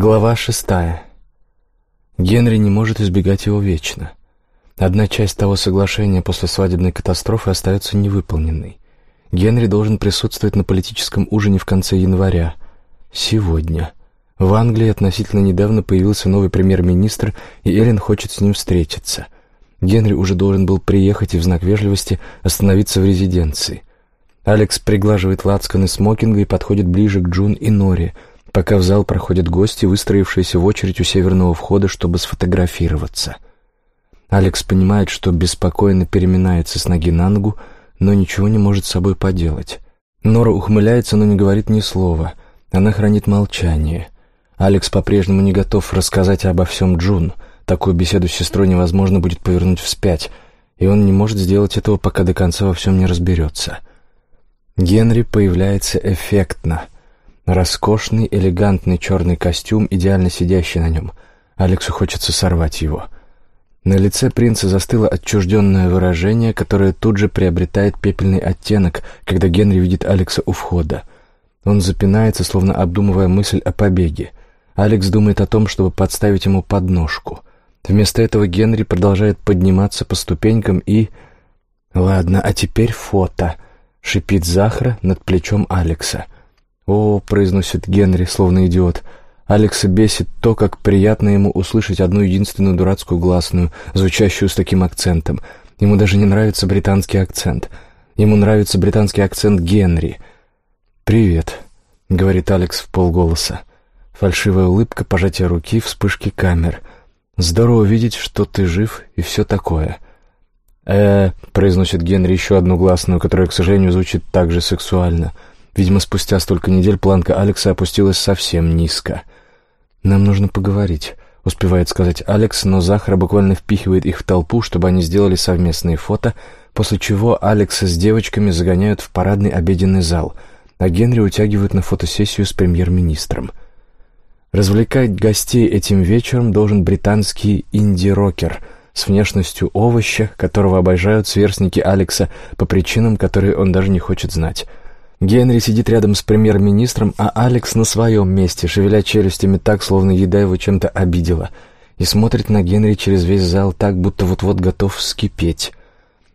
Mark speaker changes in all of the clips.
Speaker 1: Глава шестая. Генри не может избегать его вечно. Одна часть того соглашения после свадебной катастрофы остается невыполненной. Генри должен присутствовать на политическом ужине в конце января. Сегодня. В Англии относительно недавно появился новый премьер-министр, и Эллен хочет с ним встретиться. Генри уже должен был приехать и в знак вежливости остановиться в резиденции. Алекс приглаживает лацканы смокинга и подходит ближе к Джун и Нори, пока в зал проходят гости, выстроившиеся в очередь у северного входа, чтобы сфотографироваться. Алекс понимает, что беспокойно переминается с ноги на ногу, но ничего не может с собой поделать. Нора ухмыляется, но не говорит ни слова. Она хранит молчание. Алекс по-прежнему не готов рассказать обо всем Джун. Такую беседу с сестрой невозможно будет повернуть вспять, и он не может сделать этого, пока до конца во всем не разберется. Генри появляется эффектно — Роскошный, элегантный черный костюм, идеально сидящий на нем. Алексу хочется сорвать его. На лице принца застыло отчужденное выражение, которое тут же приобретает пепельный оттенок, когда Генри видит Алекса у входа. Он запинается, словно обдумывая мысль о побеге. Алекс думает о том, чтобы подставить ему подножку. Вместо этого Генри продолжает подниматься по ступенькам и... «Ладно, а теперь фото», — шипит Захра над плечом Алекса — «О», — произносит Генри, словно идиот, — Алекса бесит то, как приятно ему услышать одну единственную дурацкую гласную, звучащую с таким акцентом. Ему даже не нравится британский акцент. Ему нравится британский акцент Генри. «Привет», — говорит Алекс в полголоса. Фальшивая улыбка, пожатие руки, вспышки камер. «Здорово видеть, что ты жив и все такое». «Э-э», — произносит Генри еще одну гласную, которая, к сожалению, звучит так же сексуально — Видимо, спустя столько недель планка Алекса опустилась совсем низко. «Нам нужно поговорить», — успевает сказать Алекс, но Захара буквально впихивает их в толпу, чтобы они сделали совместные фото, после чего Алекса с девочками загоняют в парадный обеденный зал, а Генри утягивают на фотосессию с премьер-министром. Развлекать гостей этим вечером должен британский инди-рокер с внешностью овоща, которого обожают сверстники Алекса по причинам, которые он даже не хочет знать — Генри сидит рядом с премьер-министром, а Алекс на своем месте, шевеля челюстями так, словно еда его чем-то обидела, и смотрит на Генри через весь зал так, будто вот-вот готов вскипеть.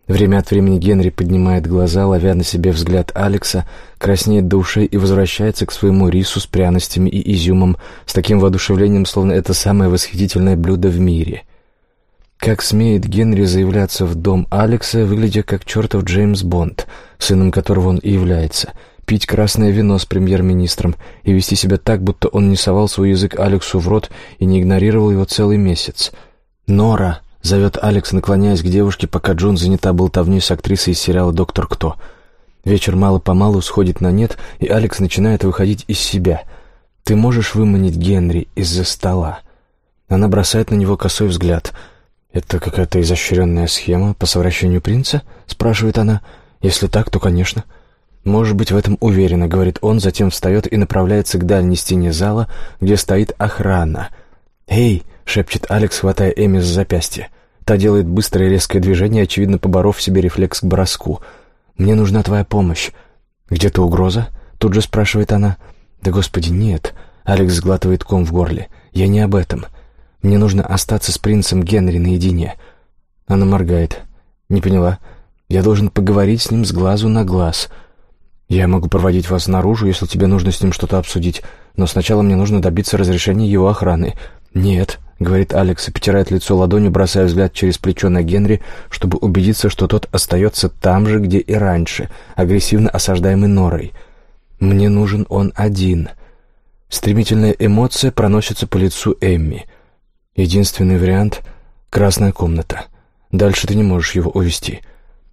Speaker 1: Время от времени Генри поднимает глаза, ловя на себе взгляд Алекса, краснеет до ушей и возвращается к своему рису с пряностями и изюмом, с таким воодушевлением, словно это самое восхитительное блюдо в мире — как смеет Генри заявляться в дом Алекса, выглядя как чертов Джеймс Бонд, сыном которого он и является, пить красное вино с премьер-министром и вести себя так, будто он не совал свой язык Алексу в рот и не игнорировал его целый месяц. «Нора!» — зовет Алекс, наклоняясь к девушке, пока Джун занята болтовней с актрисой из сериала «Доктор Кто». Вечер мало-помалу сходит на нет, и Алекс начинает выходить из себя. «Ты можешь выманить Генри из-за стола?» Она бросает на него косой взгляд — «Это какая-то изощренная схема по совращению принца?» — спрашивает она. «Если так, то, конечно». «Может быть, в этом уверенно», — говорит он, затем встает и направляется к дальней стене зала, где стоит охрана. «Эй!» — шепчет Алекс, хватая Эми за запястье. Та делает быстрое резкое движение, очевидно, поборов в себе рефлекс к броску. «Мне нужна твоя помощь». «Где-то угроза?» — тут же спрашивает она. «Да, господи, нет». Алекс сглатывает ком в горле. «Я не об этом. Мне нужно остаться с принцем Генри наедине». Она моргает. «Не поняла. Я должен поговорить с ним с глазу на глаз. Я могу проводить вас наружу, если тебе нужно с ним что-то обсудить, но сначала мне нужно добиться разрешения его охраны». «Нет», — говорит Алекс и потирает лицо ладонью, бросая взгляд через плечо на Генри, чтобы убедиться, что тот остается там же, где и раньше, агрессивно осаждаемый Норой. «Мне нужен он один». Стремительная эмоция проносится по лицу Эмми. Единственный вариант — красная комната. Дальше ты не можешь его увести.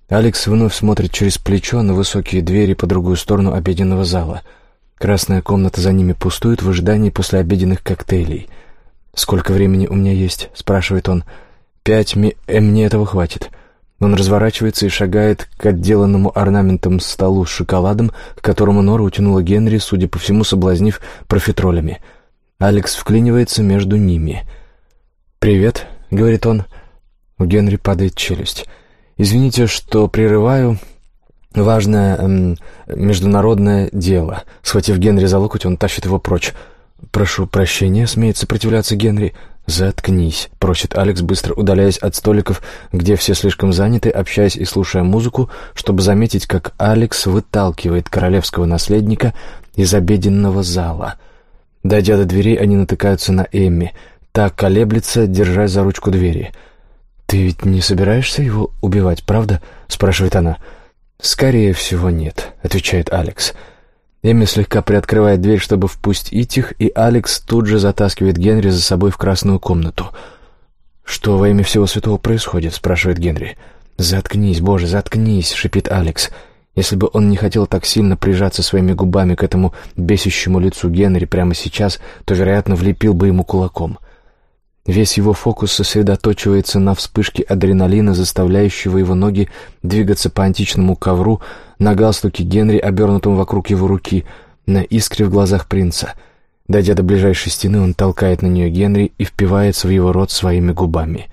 Speaker 1: Алекс вновь смотрит через плечо на высокие двери по другую сторону обеденного зала. Красная комната за ними пустует в ожидании послеобеденных коктейлей. «Сколько времени у меня есть?» — спрашивает он. «Пять ми... Э, мне этого хватит». Он разворачивается и шагает к отделанному орнаментом столу с шоколадом, к которому Нора утянула Генри, судя по всему, соблазнив профитролями. Алекс вклинивается между ними — «Привет», — говорит он. У Генри падает челюсть. «Извините, что прерываю. Важное эм, международное дело». Схватив Генри за локоть, он тащит его прочь. «Прошу прощения», — смеет сопротивляться Генри. «Заткнись», — просит Алекс, быстро удаляясь от столиков, где все слишком заняты, общаясь и слушая музыку, чтобы заметить, как Алекс выталкивает королевского наследника из обеденного зала. Дойдя до дверей, они натыкаются на Эмми. Так колеблется, держась за ручку двери. «Ты ведь не собираешься его убивать, правда?» — спрашивает она. «Скорее всего, нет», — отвечает Алекс. Эми слегка приоткрывает дверь, чтобы впустить их, и Алекс тут же затаскивает Генри за собой в красную комнату. «Что во имя всего святого происходит?» — спрашивает Генри. «Заткнись, боже, заткнись!» — шипит Алекс. Если бы он не хотел так сильно прижаться своими губами к этому бесящему лицу Генри прямо сейчас, то, вероятно, влепил бы ему кулаком. Весь его фокус сосредоточивается на вспышке адреналина, заставляющего его ноги двигаться по античному ковру, на галстуке Генри, обернутом вокруг его руки, на искре в глазах принца. Дойдя до ближайшей стены, он толкает на нее Генри и впивается в его рот своими губами.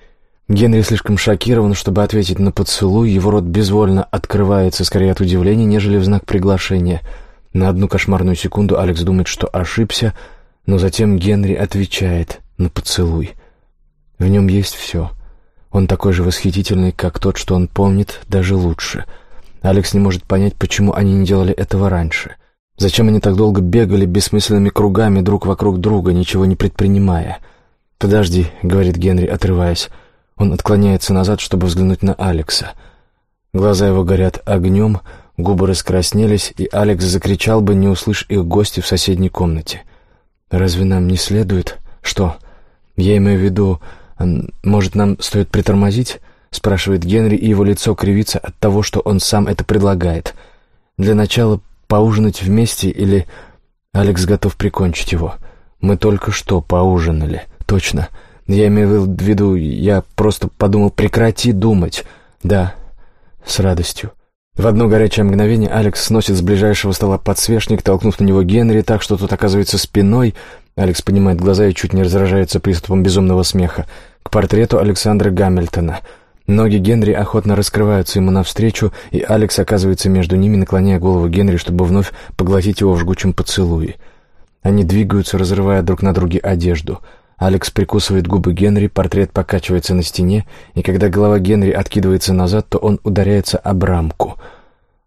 Speaker 1: Генри слишком шокирован, чтобы ответить на поцелуй, его рот безвольно открывается скорее от удивления, нежели в знак приглашения. На одну кошмарную секунду Алекс думает, что ошибся, но затем Генри отвечает на поцелуй. В нем есть все. Он такой же восхитительный, как тот, что он помнит, даже лучше — Алекс не может понять, почему они не делали этого раньше. Зачем они так долго бегали бессмысленными кругами друг вокруг друга, ничего не предпринимая? «Подожди», — говорит Генри, отрываясь. Он отклоняется назад, чтобы взглянуть на Алекса. Глаза его горят огнем, губы раскраснелись, и Алекс закричал бы, не услышь их гости в соседней комнате. «Разве нам не следует?» «Что?» «Я имею в виду, может, нам стоит притормозить?» — спрашивает Генри, и его лицо кривится от того, что он сам это предлагает. «Для начала поужинать вместе или...» Алекс готов прикончить его. «Мы только что поужинали. Точно. Я имею в виду, я просто подумал, прекрати думать. Да, с радостью». В одно горячее мгновение Алекс сносит с ближайшего стола подсвечник, толкнув на него Генри так, что тот оказывается спиной. Алекс поднимает глаза и чуть не раздражается приступом безумного смеха. К портрету Александра Гамильтона — Ноги Генри охотно раскрываются ему навстречу, и Алекс оказывается между ними, наклоняя голову Генри, чтобы вновь поглотить его в жгучем поцелуе. Они двигаются, разрывая друг на друге одежду. Алекс прикусывает губы Генри, портрет покачивается на стене, и когда голова Генри откидывается назад, то он ударяется об рамку.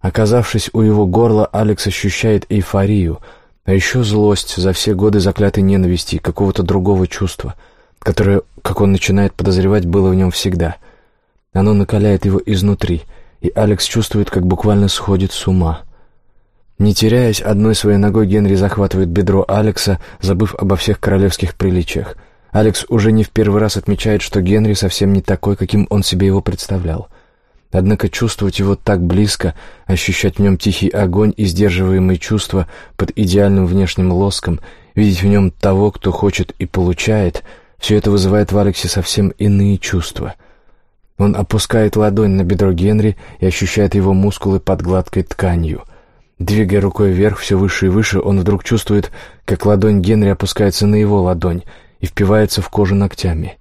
Speaker 1: Оказавшись у его горла, Алекс ощущает эйфорию, а еще злость за все годы заклятой ненависти какого-то другого чувства, которое, как он начинает подозревать, было в нем всегда — оно накаляет его изнутри, и Алекс чувствует, как буквально сходит с ума. Не теряясь, одной своей ногой Генри захватывает бедро Алекса, забыв обо всех королевских приличиях. Алекс уже не в первый раз отмечает, что Генри совсем не такой, каким он себе его представлял. Однако чувствовать его так близко, ощущать в нем тихий огонь и сдерживаемые чувства под идеальным внешним лоском, видеть в нем того, кто хочет и получает, все это вызывает в Алексе совсем иные чувства — он опускает ладонь на бедро Генри и ощущает его мускулы под гладкой тканью. Двигая рукой вверх все выше и выше, он вдруг чувствует, как ладонь Генри опускается на его ладонь и впивается в кожу ногтями.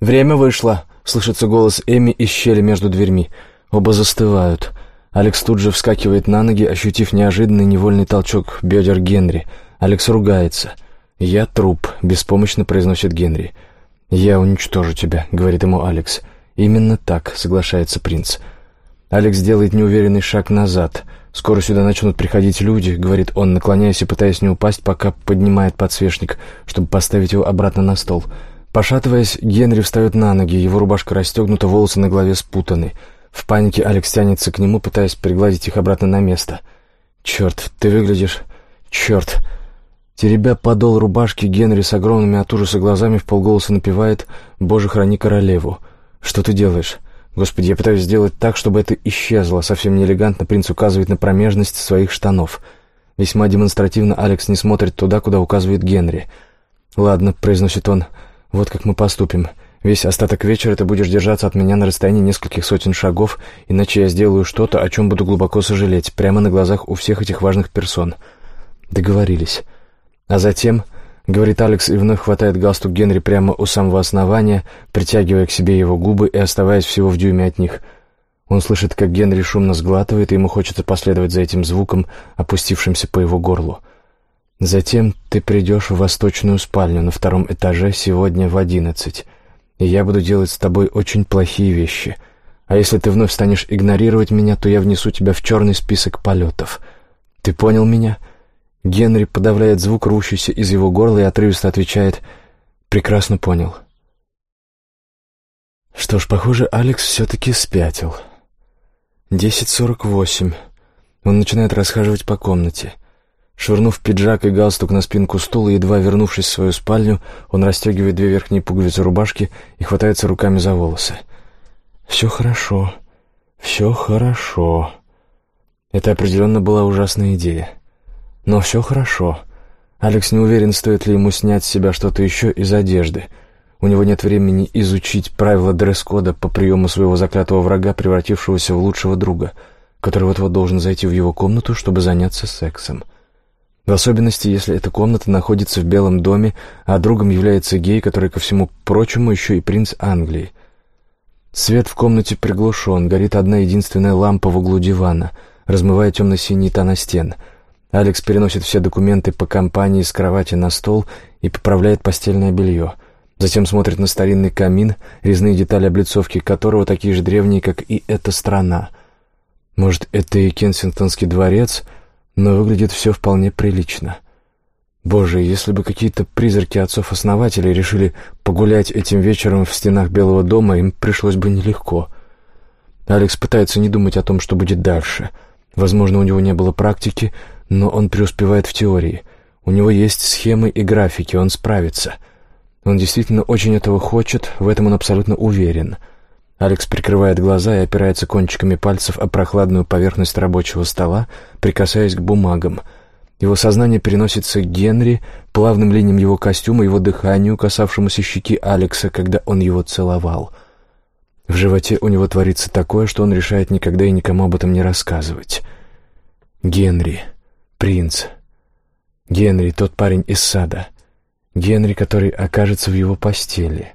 Speaker 1: «Время вышло!» — слышится голос Эми из щели между дверьми. Оба застывают. Алекс тут же вскакивает на ноги, ощутив неожиданный невольный толчок бедер Генри. Алекс ругается. «Я труп», — беспомощно произносит Генри. «Я уничтожу тебя», — говорит ему Алекс. «Именно так», — соглашается принц. Алекс делает неуверенный шаг назад. «Скоро сюда начнут приходить люди», — говорит он, наклоняясь и пытаясь не упасть, пока поднимает подсвечник, чтобы поставить его обратно на стол. Пошатываясь, Генри встает на ноги, его рубашка расстегнута, волосы на голове спутаны. В панике Алекс тянется к нему, пытаясь пригладить их обратно на место. «Черт, ты выглядишь... Черт!» Теребя подол рубашки, Генри с огромными от ужаса глазами в полголоса напевает «Боже, храни королеву». «Что ты делаешь?» «Господи, я пытаюсь сделать так, чтобы это исчезло». Совсем неэлегантно принц указывает на промежность своих штанов. Весьма демонстративно Алекс не смотрит туда, куда указывает Генри. «Ладно», — произносит он, — «вот как мы поступим. Весь остаток вечера ты будешь держаться от меня на расстоянии нескольких сотен шагов, иначе я сделаю что-то, о чем буду глубоко сожалеть, прямо на глазах у всех этих важных персон». Договорились. А затем Говорит Алекс и вновь хватает галстук Генри прямо у самого основания, притягивая к себе его губы и оставаясь всего в дюйме от них. Он слышит, как Генри шумно сглатывает, и ему хочется последовать за этим звуком, опустившимся по его горлу. Затем ты придешь в восточную спальню на втором этаже сегодня в одиннадцать, и я буду делать с тобой очень плохие вещи. А если ты вновь станешь игнорировать меня, то я внесу тебя в черный список полетов. Ты понял меня?» Генри подавляет звук, рущийся из его горла, и отрывисто отвечает «Прекрасно понял». Что ж, похоже, Алекс все-таки спятил. Десять сорок восемь. Он начинает расхаживать по комнате. Швырнув пиджак и галстук на спинку стула, едва вернувшись в свою спальню, он расстегивает две верхние пуговицы рубашки и хватается руками за волосы. «Все хорошо. Все хорошо». Это определенно была ужасная идея. Но все хорошо. Алекс не уверен, стоит ли ему снять с себя что-то еще из одежды. У него нет времени изучить правила дресс-кода по приему своего заклятого врага, превратившегося в лучшего друга, который вот-вот должен зайти в его комнату, чтобы заняться сексом. В особенности, если эта комната находится в Белом доме, а другом является гей, который, ко всему прочему, еще и принц Англии. Свет в комнате приглушен, горит одна единственная лампа в углу дивана, размывая темно-синие тона стен. Алекс переносит все документы по компании с кровати на стол и поправляет постельное белье. Затем смотрит на старинный камин, резные детали облицовки которого такие же древние, как и эта страна. Может, это и Кенсингтонский дворец — но выглядит все вполне прилично. Боже, если бы какие-то призраки отцов-основателей решили погулять этим вечером в стенах Белого дома, им пришлось бы нелегко. Алекс пытается не думать о том, что будет дальше. Возможно, у него не было практики, но он преуспевает в теории. У него есть схемы и графики, он справится. Он действительно очень этого хочет, в этом он абсолютно уверен — Алекс прикрывает глаза и опирается кончиками пальцев о прохладную поверхность рабочего стола, прикасаясь к бумагам. Его сознание переносится к Генри, плавным линиям его костюма, его дыханию, касавшемуся щеки Алекса, когда он его целовал. В животе у него творится такое, что он решает никогда и никому об этом не рассказывать. Генри. Принц. Генри, тот парень из сада. Генри, который окажется в его постели.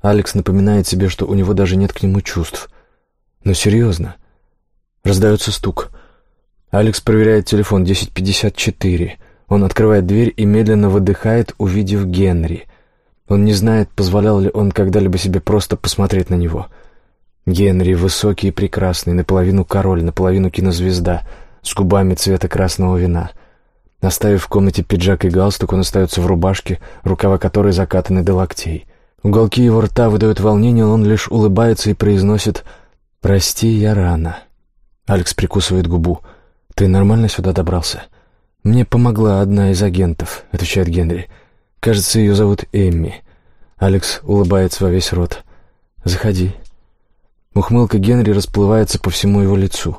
Speaker 1: Алекс напоминает себе, что у него даже нет к нему чувств. Но серьезно. Раздается стук. Алекс проверяет телефон 1054. Он открывает дверь и медленно выдыхает, увидев Генри. Он не знает, позволял ли он когда-либо себе просто посмотреть на него. Генри высокий и прекрасный, наполовину король, наполовину кинозвезда, с губами цвета красного вина. Оставив в комнате пиджак и галстук, он остается в рубашке, рукава которой закатаны до локтей. Уголки его рта выдают волнение, он лишь улыбается и произносит «Прости, я рано». Алекс прикусывает губу. «Ты нормально сюда добрался?» «Мне помогла одна из агентов», — отвечает Генри. «Кажется, ее зовут Эмми». Алекс улыбается во весь рот. «Заходи». Ухмылка Генри расплывается по всему его лицу.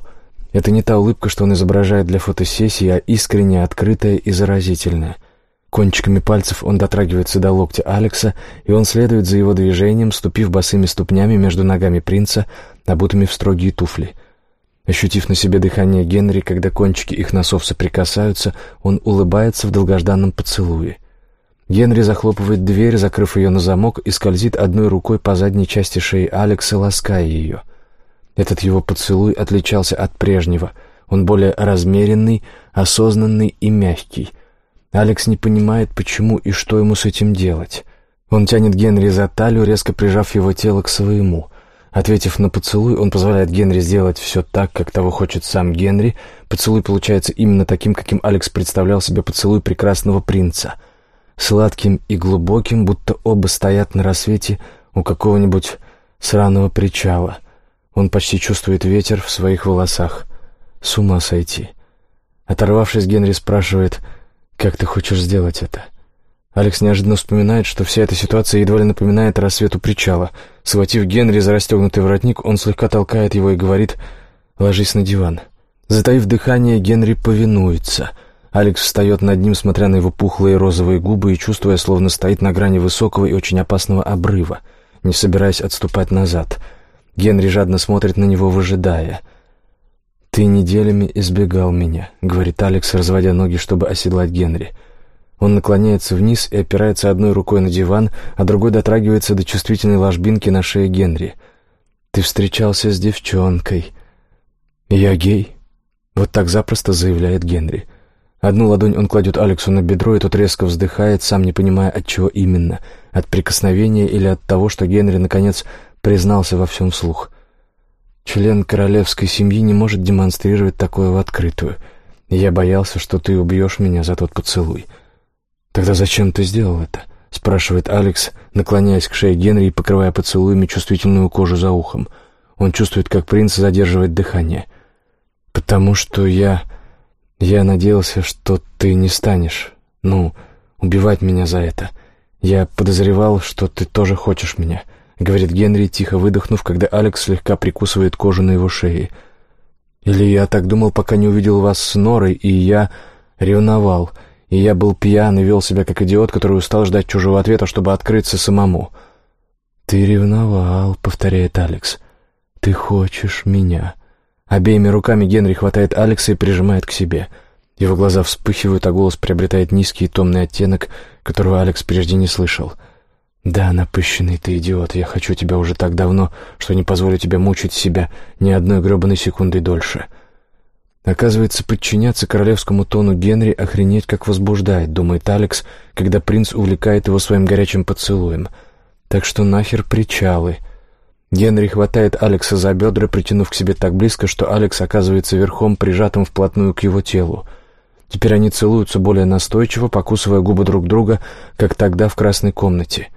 Speaker 1: Это не та улыбка, что он изображает для фотосессии, а искренняя, открытая и заразительная — Кончиками пальцев он дотрагивается до локтя Алекса, и он следует за его движением, ступив босыми ступнями между ногами принца, обутыми в строгие туфли. Ощутив на себе дыхание Генри, когда кончики их носов соприкасаются, он улыбается в долгожданном поцелуе. Генри захлопывает дверь, закрыв ее на замок, и скользит одной рукой по задней части шеи Алекса, лаская ее. Этот его поцелуй отличался от прежнего. Он более размеренный, осознанный и мягкий — Алекс не понимает, почему и что ему с этим делать. Он тянет Генри за талию, резко прижав его тело к своему. Ответив на поцелуй, он позволяет Генри сделать все так, как того хочет сам Генри. Поцелуй получается именно таким, каким Алекс представлял себе поцелуй прекрасного принца. Сладким и глубоким, будто оба стоят на рассвете у какого-нибудь сраного причала. Он почти чувствует ветер в своих волосах. С ума сойти. Оторвавшись, Генри спрашивает «Как ты хочешь сделать это?» Алекс неожиданно вспоминает, что вся эта ситуация едва ли напоминает рассвету причала. Схватив Генри за расстегнутый воротник, он слегка толкает его и говорит «Ложись на диван». Затаив дыхание, Генри повинуется. Алекс встает над ним, смотря на его пухлые розовые губы и чувствуя, словно стоит на грани высокого и очень опасного обрыва, не собираясь отступать назад. Генри жадно смотрит на него, выжидая — «Ты неделями избегал меня», — говорит Алекс, разводя ноги, чтобы оседлать Генри. Он наклоняется вниз и опирается одной рукой на диван, а другой дотрагивается до чувствительной ложбинки на шее Генри. «Ты встречался с девчонкой». «Я гей?» — вот так запросто заявляет Генри. Одну ладонь он кладет Алексу на бедро, и тот резко вздыхает, сам не понимая, от чего именно, от прикосновения или от того, что Генри, наконец, признался во всем вслух. Член королевской семьи не может демонстрировать такое в открытую. Я боялся, что ты убьешь меня за тот поцелуй. Тогда зачем ты сделал это? — спрашивает Алекс, наклоняясь к шее Генри и покрывая поцелуями чувствительную кожу за ухом. Он чувствует, как принц задерживает дыхание. «Потому что я... я надеялся, что ты не станешь, ну, убивать меня за это. Я подозревал, что ты тоже хочешь меня», — говорит Генри, тихо выдохнув, когда Алекс слегка прикусывает кожу на его шее. «Или я так думал, пока не увидел вас с Норой, и я ревновал» и я был пьян и вел себя как идиот, который устал ждать чужого ответа, чтобы открыться самому. «Ты ревновал», — повторяет Алекс. «Ты хочешь меня». Обеими руками Генри хватает Алекса и прижимает к себе. Его глаза вспыхивают, а голос приобретает низкий и томный оттенок, которого Алекс прежде не слышал. «Да, напыщенный ты идиот, я хочу тебя уже так давно, что не позволю тебе мучить себя ни одной гребаной секунды дольше». Оказывается, подчиняться королевскому тону Генри охренеть как возбуждает, думает Алекс, когда принц увлекает его своим горячим поцелуем. Так что нахер причалы. Генри хватает Алекса за бедра, притянув к себе так близко, что Алекс оказывается верхом, прижатым вплотную к его телу. Теперь они целуются более настойчиво, покусывая губы друг друга, как тогда в красной комнате.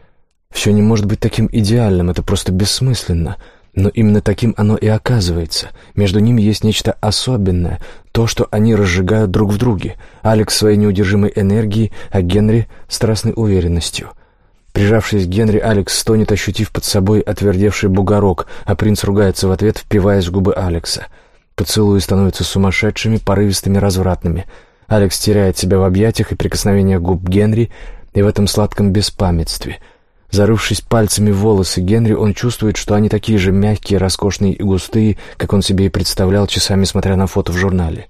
Speaker 1: Все не может быть таким идеальным, это просто бессмысленно — но именно таким оно и оказывается. Между ними есть нечто особенное, то, что они разжигают друг в друге. Алекс своей неудержимой энергией, а Генри — страстной уверенностью. Прижавшись к Генри, Алекс стонет, ощутив под собой отвердевший бугорок, а принц ругается в ответ, впиваясь в губы Алекса. Поцелуи становятся сумасшедшими, порывистыми, развратными. Алекс теряет себя в объятиях и прикосновениях губ Генри, и в этом сладком беспамятстве — Зарывшись пальцами в волосы Генри, он чувствует, что они такие же мягкие, роскошные и густые, как он себе и представлял, часами смотря на фото в журнале.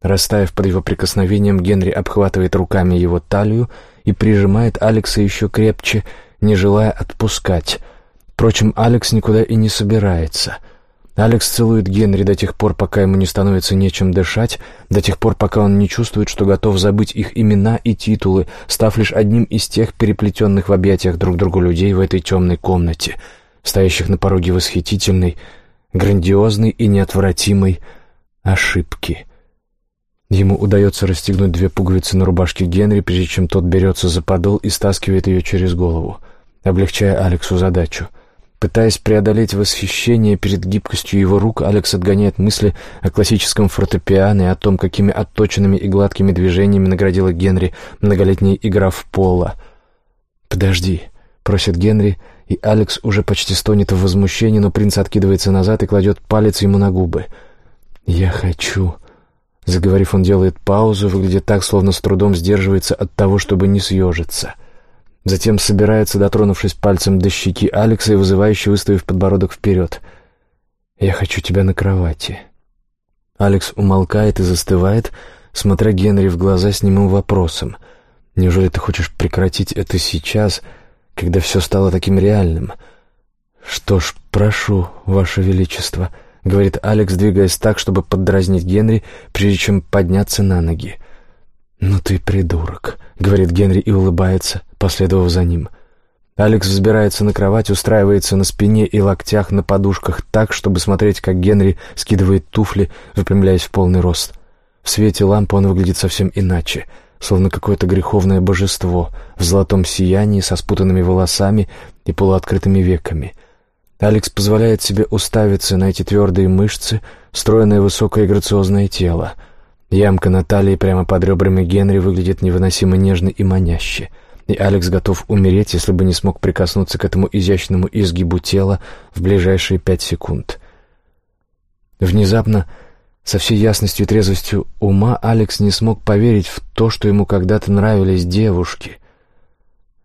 Speaker 1: Растаяв под его прикосновением, Генри обхватывает руками его талию и прижимает Алекса еще крепче, не желая отпускать. Впрочем, Алекс никуда и не собирается — Алекс целует Генри до тех пор, пока ему не становится нечем дышать, до тех пор, пока он не чувствует, что готов забыть их имена и титулы, став лишь одним из тех переплетенных в объятиях друг другу людей в этой темной комнате, стоящих на пороге восхитительной, грандиозной и неотвратимой ошибки. Ему удается расстегнуть две пуговицы на рубашке Генри, прежде чем тот берется за подол и стаскивает ее через голову, облегчая Алексу задачу — Пытаясь преодолеть восхищение перед гибкостью его рук, Алекс отгоняет мысли о классическом фортепиано и о том, какими отточенными и гладкими движениями наградила Генри многолетняя игра в поло. «Подожди», — просит Генри, и Алекс уже почти стонет в возмущении, но принц откидывается назад и кладет палец ему на губы. «Я хочу...» Заговорив, он делает паузу, выглядит так, словно с трудом сдерживается от того, чтобы не съежиться. Затем собирается, дотронувшись пальцем до щеки Алекса и вызывающе выставив подбородок вперед. «Я хочу тебя на кровати». Алекс умолкает и застывает, смотря Генри в глаза с немым вопросом. «Неужели ты хочешь прекратить это сейчас, когда все стало таким реальным?» «Что ж, прошу, Ваше Величество», — говорит Алекс, двигаясь так, чтобы поддразнить Генри, прежде чем подняться на ноги. «Ну ты придурок», — говорит Генри и улыбается, последовав за ним. Алекс взбирается на кровать, устраивается на спине и локтях на подушках так, чтобы смотреть, как Генри скидывает туфли, выпрямляясь в полный рост. В свете лампы он выглядит совсем иначе, словно какое-то греховное божество в золотом сиянии со спутанными волосами и полуоткрытыми веками. Алекс позволяет себе уставиться на эти твердые мышцы, стройное высокое и грациозное тело — Ямка на талии прямо под ребрами Генри выглядит невыносимо нежно и маняще, и Алекс готов умереть, если бы не смог прикоснуться к этому изящному изгибу тела в ближайшие пять секунд. Внезапно, со всей ясностью и трезвостью ума, Алекс не смог поверить в то, что ему когда-то нравились девушки.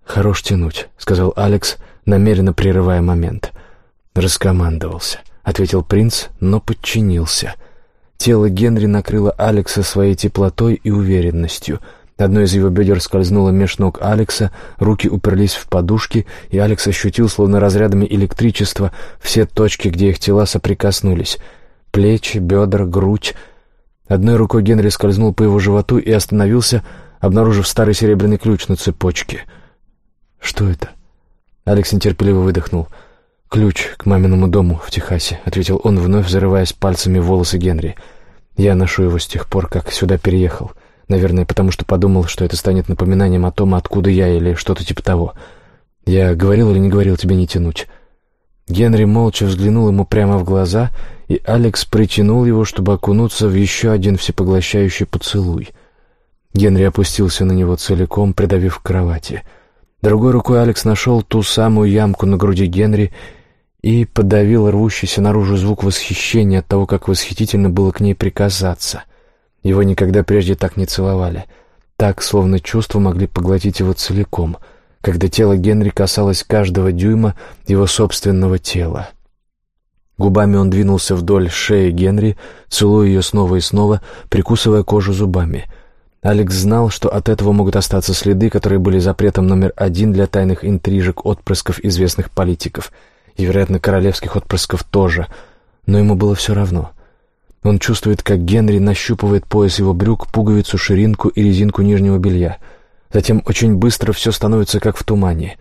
Speaker 1: «Хорош тянуть», — сказал Алекс, намеренно прерывая момент. «Раскомандовался», — ответил принц, но подчинился — Тело Генри накрыло Алекса своей теплотой и уверенностью. Одно из его бедер скользнуло меж ног Алекса, руки уперлись в подушки, и Алекс ощутил, словно разрядами электричества, все точки, где их тела соприкоснулись. Плечи, бедра, грудь. Одной рукой Генри скользнул по его животу и остановился, обнаружив старый серебряный ключ на цепочке. «Что это?» Алекс нетерпеливо выдохнул. «Ключ к маминому дому в Техасе», — ответил он, вновь зарываясь пальцами в волосы Генри. «Я ношу его с тех пор, как сюда переехал. Наверное, потому что подумал, что это станет напоминанием о том, откуда я, или что-то типа того. Я говорил или не говорил тебе не тянуть?» Генри молча взглянул ему прямо в глаза, и Алекс притянул его, чтобы окунуться в еще один всепоглощающий поцелуй. Генри опустился на него целиком, придавив к кровати. Другой рукой Алекс нашел ту самую ямку на груди Генри и подавил рвущийся наружу звук восхищения от того, как восхитительно было к ней прикасаться. Его никогда прежде так не целовали. Так, словно чувства могли поглотить его целиком — когда тело Генри касалось каждого дюйма его собственного тела. Губами он двинулся вдоль шеи Генри, целуя ее снова и снова, прикусывая кожу зубами. Алекс знал, что от этого могут остаться следы, которые были запретом номер один для тайных интрижек отпрысков известных политиков, и, вероятно, королевских отпрысков тоже, но ему было все равно. Он чувствует, как Генри нащупывает пояс его брюк, пуговицу, ширинку и резинку нижнего белья — Затем очень быстро все становится как в тумане.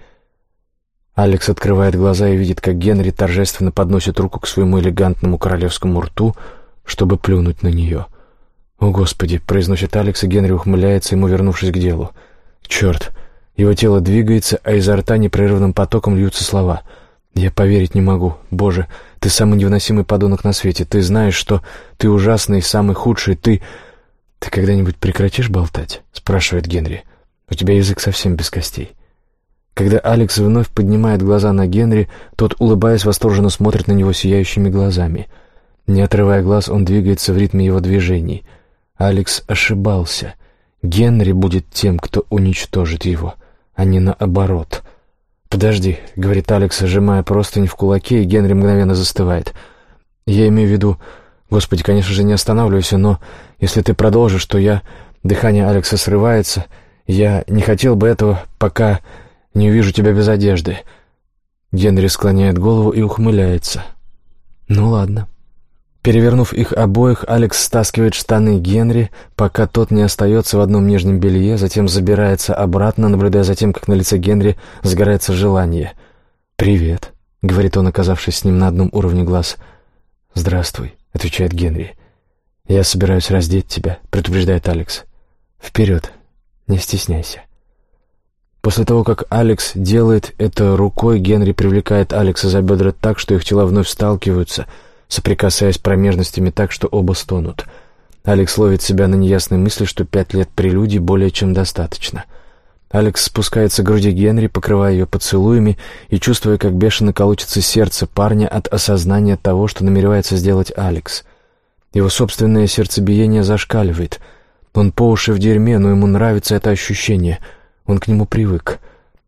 Speaker 1: Алекс открывает глаза и видит, как Генри торжественно подносит руку к своему элегантному королевскому рту, чтобы плюнуть на нее. «О, Господи!» — произносит Алекс, и Генри ухмыляется, ему вернувшись к делу. «Черт!» Его тело двигается, а изо рта непрерывным потоком льются слова. «Я поверить не могу. Боже, ты самый невыносимый подонок на свете. Ты знаешь, что ты ужасный, самый худший. Ты...» «Ты когда-нибудь прекратишь болтать?» — спрашивает Генри. У тебя язык совсем без костей. Когда Алекс вновь поднимает глаза на Генри, тот, улыбаясь, восторженно смотрит на него сияющими глазами. Не отрывая глаз, он двигается в ритме его движений. Алекс ошибался. Генри будет тем, кто уничтожит его, а не наоборот. «Подожди», — говорит Алекс, сжимая простынь в кулаке, и Генри мгновенно застывает. «Я имею в виду... Господи, конечно же, не останавливайся, но если ты продолжишь, то я...» Дыхание Алекса срывается, — я не хотел бы этого, пока не увижу тебя без одежды». Генри склоняет голову и ухмыляется. «Ну ладно». Перевернув их обоих, Алекс стаскивает штаны Генри, пока тот не остается в одном нижнем белье, затем забирается обратно, наблюдая за тем, как на лице Генри сгорается желание. «Привет», — говорит он, оказавшись с ним на одном уровне глаз. «Здравствуй», — отвечает Генри. «Я собираюсь раздеть тебя», — предупреждает Алекс. «Вперед, не стесняйся. После того, как Алекс делает это рукой, Генри привлекает Алекса за бедра так, что их тела вновь сталкиваются, соприкасаясь промежностями так, что оба стонут. Алекс ловит себя на неясной мысли, что пять лет прелюдий более чем достаточно. Алекс спускается к груди Генри, покрывая ее поцелуями и чувствуя, как бешено колотится сердце парня от осознания того, что намеревается сделать Алекс. Его собственное сердцебиение зашкаливает — он по уши в дерьме, но ему нравится это ощущение. Он к нему привык.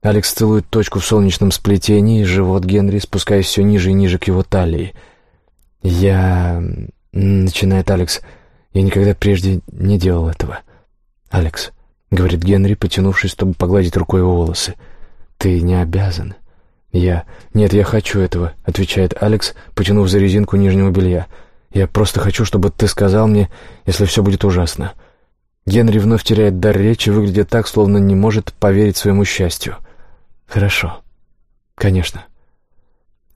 Speaker 1: Алекс целует точку в солнечном сплетении, живот Генри, спускаясь все ниже и ниже к его талии. «Я...» — начинает Алекс. «Я никогда прежде не делал этого». «Алекс», — говорит Генри, потянувшись, чтобы погладить рукой его волосы. «Ты не обязан». «Я...» «Нет, я хочу этого», — отвечает Алекс, потянув за резинку нижнего белья. «Я просто хочу, чтобы ты сказал мне, если все будет ужасно». Генри вновь теряет дар речи, выглядя так, словно не может поверить своему счастью. «Хорошо. Конечно».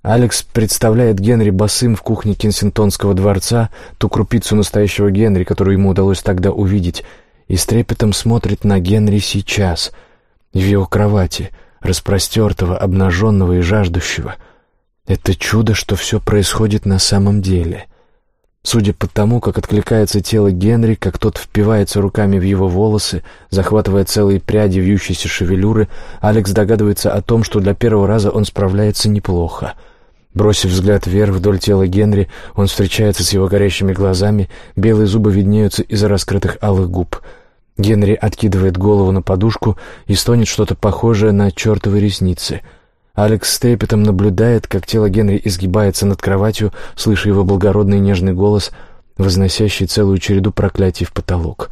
Speaker 1: Алекс представляет Генри босым в кухне Кенсингтонского дворца, ту крупицу настоящего Генри, которую ему удалось тогда увидеть, и с трепетом смотрит на Генри сейчас, в его кровати, распростертого, обнаженного и жаждущего. Это чудо, что все происходит на самом деле. Судя по тому, как откликается тело Генри, как тот впивается руками в его волосы, захватывая целые пряди вьющейся шевелюры, Алекс догадывается о том, что для первого раза он справляется неплохо. Бросив взгляд вверх вдоль тела Генри, он встречается с его горящими глазами, белые зубы виднеются из-за раскрытых алых губ. Генри откидывает голову на подушку и стонет что-то похожее на чертовы ресницы — Алекс с трепетом наблюдает, как тело Генри изгибается над кроватью, слыша его благородный нежный голос, возносящий целую череду проклятий в потолок.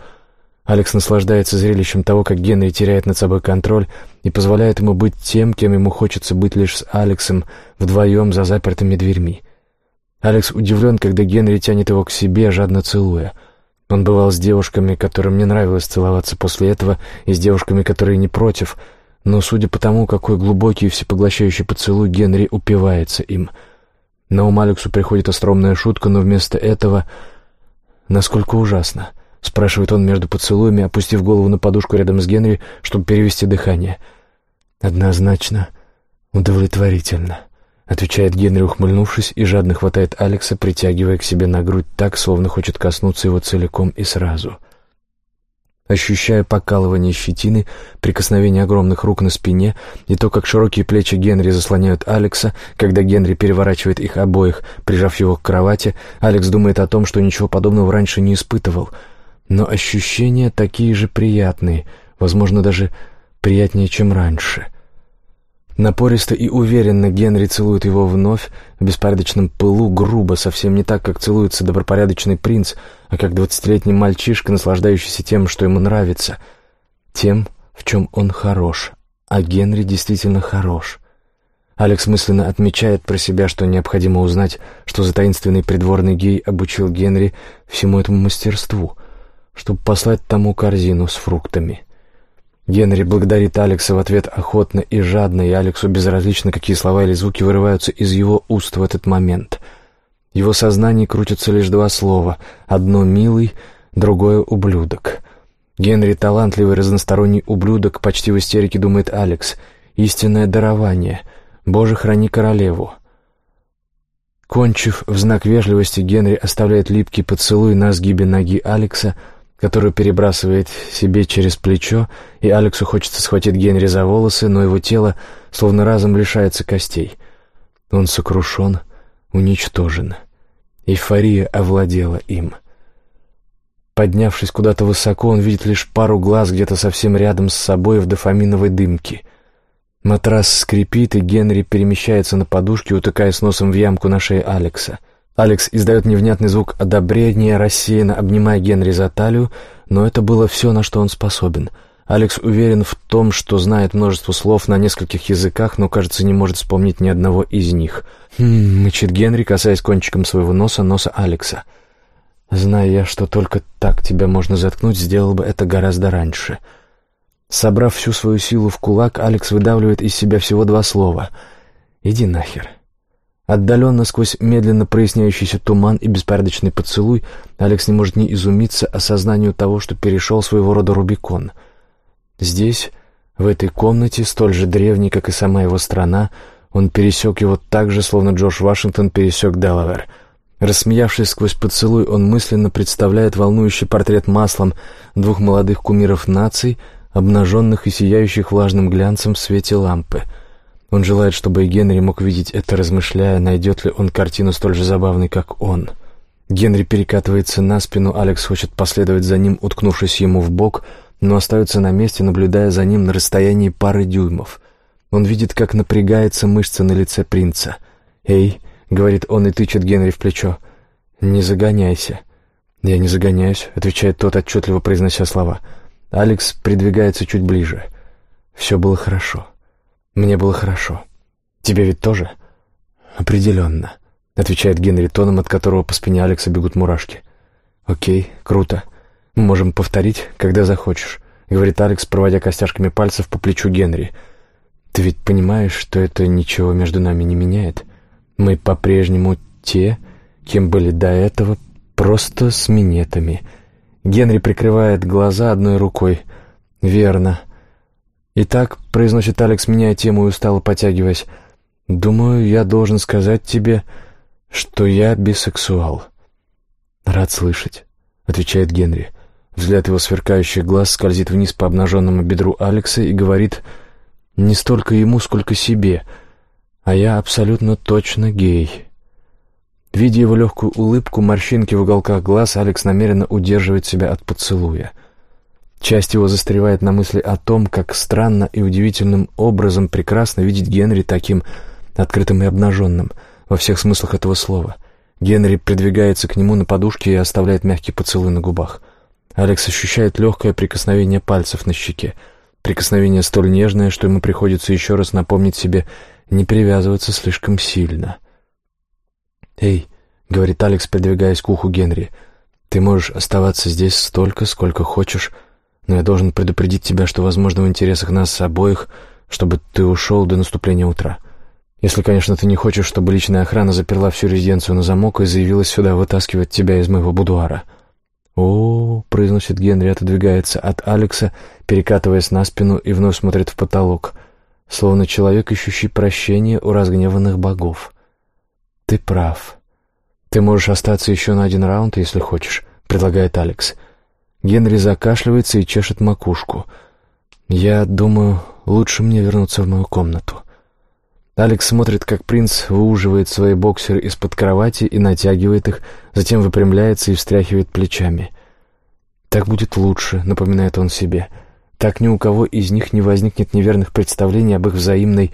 Speaker 1: Алекс наслаждается зрелищем того, как Генри теряет над собой контроль и позволяет ему быть тем, кем ему хочется быть лишь с Алексом, вдвоем за запертыми дверьми. Алекс удивлен, когда Генри тянет его к себе, жадно целуя. Он бывал с девушками, которым не нравилось целоваться после этого, и с девушками, которые не против, но судя по тому, какой глубокий и всепоглощающий поцелуй Генри упивается им. На ум Алексу приходит остромная шутка, но вместо этого... Насколько ужасно. — спрашивает он между поцелуями, опустив голову на подушку рядом с Генри, чтобы перевести дыхание. «Однозначно удовлетворительно», — отвечает Генри, ухмыльнувшись, и жадно хватает Алекса, притягивая к себе на грудь так, словно хочет коснуться его целиком и сразу. Ощущая покалывание щетины, прикосновение огромных рук на спине и то, как широкие плечи Генри заслоняют Алекса, когда Генри переворачивает их обоих, прижав его к кровати, Алекс думает о том, что ничего подобного раньше не испытывал — но ощущения такие же приятные, возможно, даже приятнее, чем раньше. Напористо и уверенно Генри целует его вновь, в беспорядочном пылу, грубо, совсем не так, как целуется добропорядочный принц, а как двадцатилетний мальчишка, наслаждающийся тем, что ему нравится, тем, в чем он хорош. А Генри действительно хорош. Алекс мысленно отмечает про себя, что необходимо узнать, что за таинственный придворный гей обучил Генри всему этому мастерству — чтобы послать тому корзину с фруктами. Генри благодарит Алекса в ответ охотно и жадно, и Алексу безразлично, какие слова или звуки вырываются из его уст в этот момент. В его сознании крутятся лишь два слова — одно «милый», другое «ублюдок». Генри — талантливый разносторонний ублюдок, почти в истерике думает Алекс. Истинное дарование. Боже, храни королеву. Кончив, в знак вежливости Генри оставляет липкий поцелуй на сгибе ноги Алекса — которую перебрасывает себе через плечо, и Алексу хочется схватить Генри за волосы, но его тело словно разом лишается костей. Он сокрушен, уничтожен. Эйфория овладела им. Поднявшись куда-то высоко, он видит лишь пару глаз где-то совсем рядом с собой в дофаминовой дымке. Матрас скрипит, и Генри перемещается на подушке, утыкаясь носом в ямку на шее Алекса — Алекс издает невнятный звук одобрения, рассеянно обнимая Генри за талию, но это было все, на что он способен. Алекс уверен в том, что знает множество слов на нескольких языках, но, кажется, не может вспомнить ни одного из них. «Хм...» — мычит Генри, касаясь кончиком своего носа носа Алекса. «Зная я, что только так тебя можно заткнуть, сделал бы это гораздо раньше». Собрав всю свою силу в кулак, Алекс выдавливает из себя всего два слова. «Иди нахер». Отдаленно сквозь медленно проясняющийся туман и беспорядочный поцелуй Алекс не может не изумиться осознанию того, что перешел своего рода Рубикон. Здесь, в этой комнате, столь же древней, как и сама его страна, он пересек его так же, словно Джордж Вашингтон пересек Делавер. Рассмеявшись сквозь поцелуй, он мысленно представляет волнующий портрет маслом двух молодых кумиров наций, обнаженных и сияющих влажным глянцем в свете лампы — он желает, чтобы и Генри мог видеть это, размышляя, найдет ли он картину столь же забавной, как он. Генри перекатывается на спину, Алекс хочет последовать за ним, уткнувшись ему в бок, но остается на месте, наблюдая за ним на расстоянии пары дюймов. Он видит, как напрягается мышца на лице принца. «Эй», — говорит он и тычет Генри в плечо, — «не загоняйся». «Я не загоняюсь», — отвечает тот, отчетливо произнося слова. Алекс придвигается чуть ближе. «Все было хорошо». Мне было хорошо. Тебе ведь тоже? Определенно, отвечает Генри тоном, от которого по спине Алекса бегут мурашки. Окей, круто. Мы можем повторить, когда захочешь, говорит Алекс, проводя костяшками пальцев по плечу Генри. Ты ведь понимаешь, что это ничего между нами не меняет? Мы по-прежнему те, кем были до этого, просто с минетами. Генри прикрывает глаза одной рукой. Верно. «Итак», — произносит Алекс, меняя тему и устало потягиваясь, «думаю, я должен сказать тебе, что я бисексуал». «Рад слышать», — отвечает Генри. Взгляд его сверкающих глаз скользит вниз по обнаженному бедру Алекса и говорит «не столько ему, сколько себе, а я абсолютно точно гей». Видя его легкую улыбку, морщинки в уголках глаз, Алекс намеренно удерживает себя от поцелуя — Часть его застревает на мысли о том, как странно и удивительным образом прекрасно видеть Генри таким открытым и обнаженным, во всех смыслах этого слова. Генри придвигается к нему на подушке и оставляет мягкий поцелуй на губах. Алекс ощущает легкое прикосновение пальцев на щеке. Прикосновение столь нежное, что ему приходится еще раз напомнить себе не привязываться слишком сильно. «Эй», — говорит Алекс, придвигаясь к уху Генри, — Ты можешь оставаться здесь столько, сколько хочешь, но я должен предупредить тебя, что, возможно, в интересах нас обоих, чтобы ты ушел до наступления утра. Если, конечно, ты не хочешь, чтобы личная охрана заперла всю резиденцию на замок и заявилась сюда вытаскивать тебя из моего будуара». «О, — произносит Генри, отодвигается от Алекса, перекатываясь на спину и вновь смотрит в потолок, словно человек, ищущий прощения у разгневанных богов. Ты прав. Ты можешь остаться еще на один раунд, если хочешь», — предлагает Алекс. Генри закашливается и чешет макушку. «Я думаю, лучше мне вернуться в мою комнату». Алекс смотрит, как принц выуживает свои боксеры из-под кровати и натягивает их, затем выпрямляется и встряхивает плечами. «Так будет лучше», — напоминает он себе. «Так ни у кого из них не возникнет неверных представлений об их взаимной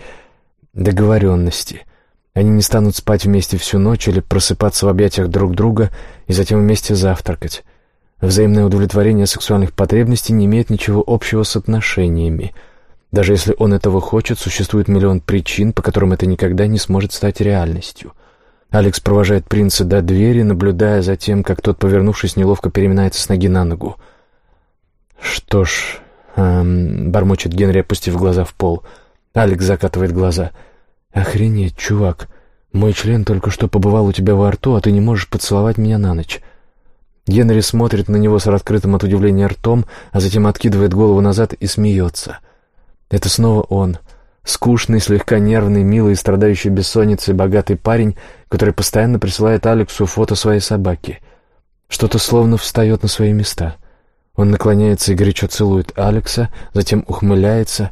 Speaker 1: договоренности. Они не станут спать вместе всю ночь или просыпаться в объятиях друг друга и затем вместе завтракать. Взаимное удовлетворение сексуальных потребностей не имеет ничего общего с отношениями». Даже если он этого хочет, существует миллион причин, по которым это никогда не сможет стать реальностью. Алекс провожает принца до двери, наблюдая за тем, как тот, повернувшись, неловко переминается с ноги на ногу. «Что ж...» эм, — бормочет Генри, опустив глаза в пол. Алекс закатывает глаза. «Охренеть, чувак. Мой член только что побывал у тебя во рту, а ты не можешь поцеловать меня на ночь». Генри смотрит на него с раскрытым от удивления ртом, а затем откидывает голову назад и смеется. Это снова он. Скучный, слегка нервный, милый страдающий бессонницей богатый парень, который постоянно присылает Алексу фото своей собаки. Что-то словно встает на свои места. Он наклоняется и горячо целует Алекса, затем ухмыляется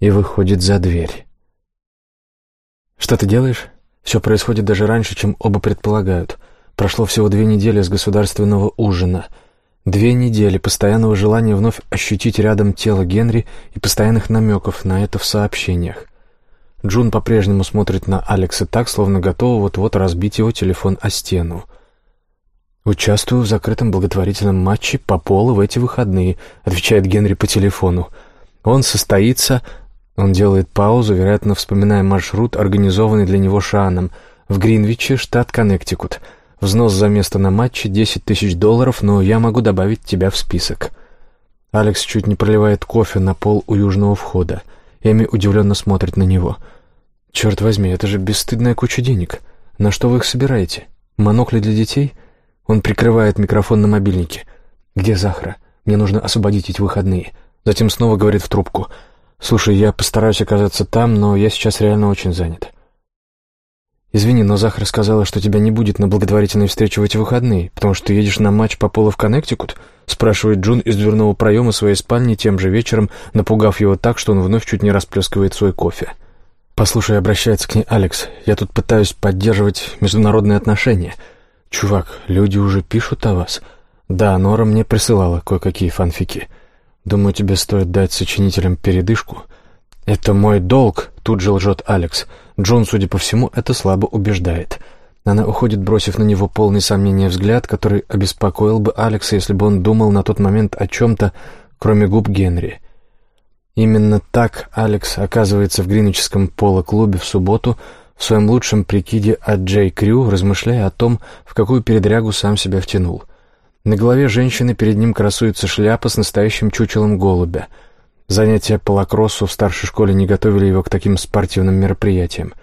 Speaker 1: и выходит за дверь. «Что ты делаешь?» Все происходит даже раньше, чем оба предполагают. Прошло всего две недели с государственного ужина — Две недели постоянного желания вновь ощутить рядом тело Генри и постоянных намеков на это в сообщениях. Джун по-прежнему смотрит на Алекса так, словно готова вот-вот разбить его телефон о стену. «Участвую в закрытом благотворительном матче по полу в эти выходные», — отвечает Генри по телефону. «Он состоится...» Он делает паузу, вероятно, вспоминая маршрут, организованный для него Шаном, в Гринвиче, штат Коннектикут — Взнос за место на матче — десять тысяч долларов, но я могу добавить тебя в список». Алекс чуть не проливает кофе на пол у южного входа. Эми удивленно смотрит на него. «Черт возьми, это же бесстыдная куча денег. На что вы их собираете? Монокли для детей?» Он прикрывает микрофон на мобильнике. «Где Захара? Мне нужно освободить эти выходные». Затем снова говорит в трубку. «Слушай, я постараюсь оказаться там, но я сейчас реально очень занят. «Извини, но Захар сказала, что тебя не будет на благотворительной встрече в эти выходные, потому что ты едешь на матч по полу в Коннектикут?» спрашивает Джун из дверного проема своей спальни тем же вечером, напугав его так, что он вновь чуть не расплескивает свой кофе. «Послушай», — обращается к ней Алекс, — «я тут пытаюсь поддерживать международные отношения. Чувак, люди уже пишут о вас. Да, Нора мне присылала кое-какие фанфики. Думаю, тебе стоит дать сочинителям передышку». «Это мой долг», — тут же лжет Алекс. Джон, судя по всему, это слабо убеждает. Она уходит, бросив на него полный сомнения взгляд, который обеспокоил бы Алекса, если бы он думал на тот момент о чем-то, кроме губ Генри. Именно так Алекс оказывается в гринвичском поло-клубе в субботу в своем лучшем прикиде от Джей Крю, размышляя о том, в какую передрягу сам себя втянул. На голове женщины перед ним красуется шляпа с настоящим чучелом голубя — Занятия по лакроссу в старшей школе не готовили его к таким спортивным мероприятиям.